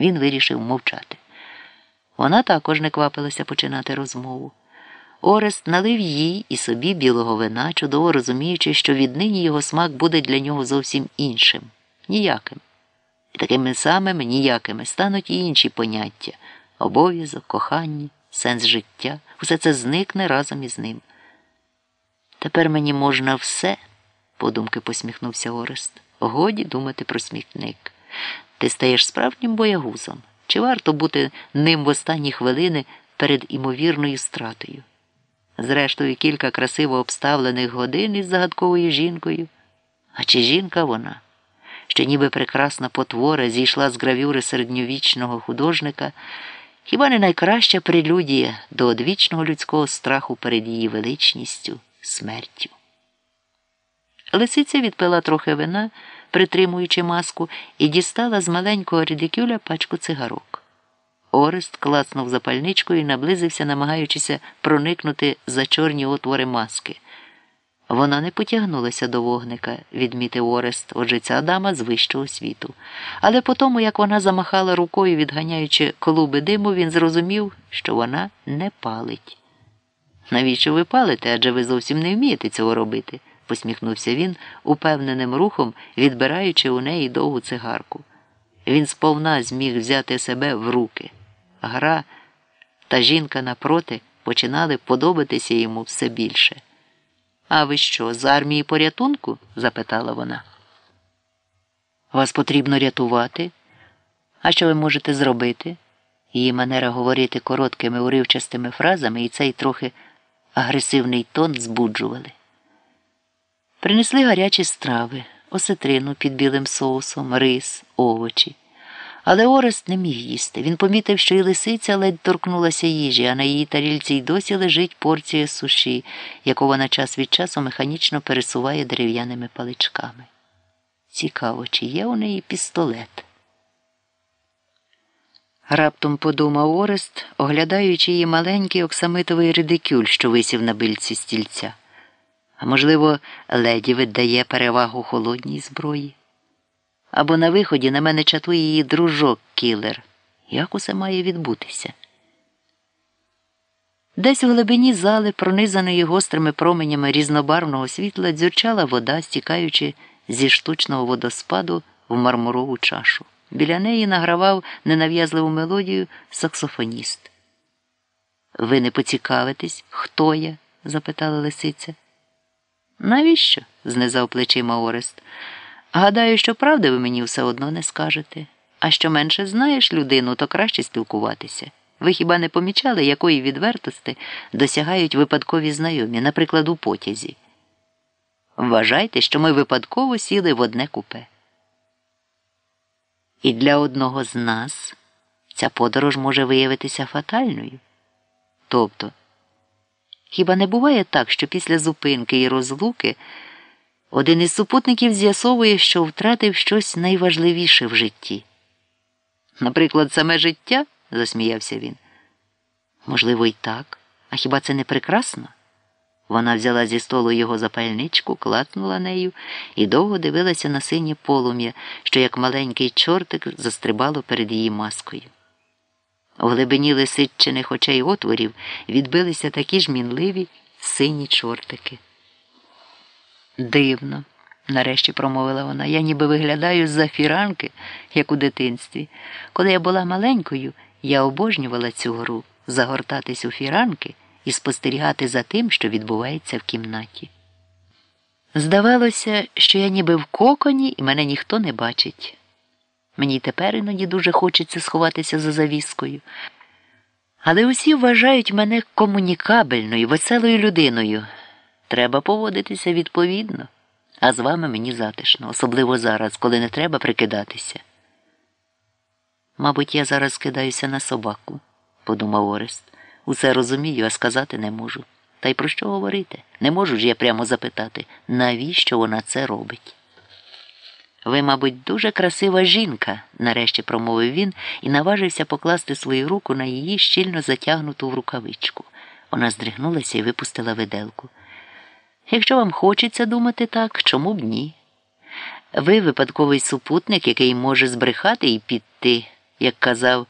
Він вирішив мовчати. Вона також не квапилася починати розмову. Орест налив їй і собі білого вина, чудово розуміючи, що віднині його смак буде для нього зовсім іншим, ніяким. І такими самими ніякими стануть і інші поняття обов'язок, кохання, сенс життя. Усе це зникне разом із ним. Тепер мені можна все, подумки посміхнувся Орест. Годі думати про смітник. Ти стаєш справжнім боягузом. Чи варто бути ним в останні хвилини перед імовірною стратою? Зрештою, кілька красиво обставлених годин із загадковою жінкою. А чи жінка вона, що ніби прекрасна потвора зійшла з гравюри середньовічного художника, хіба не найкраща прелюдія до одвічного людського страху перед її величністю, смертю? Лисиця відпила трохи вина, притримуючи маску, і дістала з маленького редикюля пачку цигарок. Орест клацнув запальничкою і наблизився, намагаючися проникнути за чорні отвори маски. Вона не потягнулася до вогника, відмітив Орест, отже ця дама з вищого світу. Але по тому, як вона замахала рукою, відганяючи клуби диму, він зрозумів, що вона не палить. Навіщо ви палите? Адже ви зовсім не вмієте цього робити, посміхнувся він, упевненим рухом, відбираючи у неї довгу цигарку. Він сповна зміг взяти себе в руки. Гра та жінка напроти починали подобатися йому все більше. А ви що, з армії порятунку? запитала вона. Вас потрібно рятувати? А що ви можете зробити? Її манера говорити короткими уривчастими фразами і цей трохи агресивний тон збуджували. Принесли гарячі страви, осетрину під білим соусом, рис, овочі. Але Орест не міг їсти. Він помітив, що і лисиця ледь торкнулася їжі, а на її тарільці й досі лежить порція суші, яку вона час від часу механічно пересуває дерев'яними паличками. Цікаво, чи є у неї пістолет. Раптом подумав Орест, оглядаючи її маленький оксамитовий редикюль, що висів на бильці стільця. А можливо, леді віддає перевагу холодній зброї. Або на виході на мене чатує її дружок кілер. Як усе має відбутися? Десь у глибині зали, пронизаної гострими променями різнобарвного світла, дзюрчала вода, стікаючи зі штучного водоспаду в мармурову чашу. Біля неї награвав ненав'язливу мелодію саксофоніст. Ви не поцікавитесь, хто я? запитала лисиця. Навіщо? знизав плечима Орест. Гадаю, що правди ви мені все одно не скажете. А що менше знаєш людину, то краще спілкуватися. Ви хіба не помічали, якої відвертості досягають випадкові знайомі, наприклад, у потязі? Вважайте, що ми випадково сіли в одне купе. І для одного з нас ця подорож може виявитися фатальною. Тобто, хіба не буває так, що після зупинки і розлуки один із супутників з'ясовує, що втратив щось найважливіше в житті? Наприклад, саме життя? засміявся він. Можливо, і так. А хіба це не прекрасно? Вона взяла зі столу його запальничку, клацнула нею і довго дивилася на синє полум'я, що, як маленький чортик, застрибало перед її маскою. У глибині лисиччиних очей отворів відбилися такі ж мінливі сині чортики. Дивно, нарешті промовила вона, я ніби виглядаю з-за фіранки, як у дитинстві. Коли я була маленькою, я обожнювала цю гру загортатись у фіранки і спостерігати за тим, що відбувається в кімнаті. Здавалося, що я ніби в коконі і мене ніхто не бачить. Мені тепер іноді дуже хочеться сховатися за завіскою. Але усі вважають мене комунікабельною, веселою людиною. Треба поводитися відповідно, а з вами мені затишно, особливо зараз, коли не треба прикидатися. Мабуть, я зараз скидаюся на собаку, подумав Орест. Усе розумію, а сказати не можу. Та й про що говорити? Не можу ж я прямо запитати, навіщо вона це робить? Ви, мабуть, дуже красива жінка, нарешті промовив він і наважився покласти свою руку на її щільно затягнуту в рукавичку. Вона здригнулася і випустила виделку. Якщо вам хочеться думати так, чому б ні? Ви випадковий супутник, який може збрехати і піти. як казав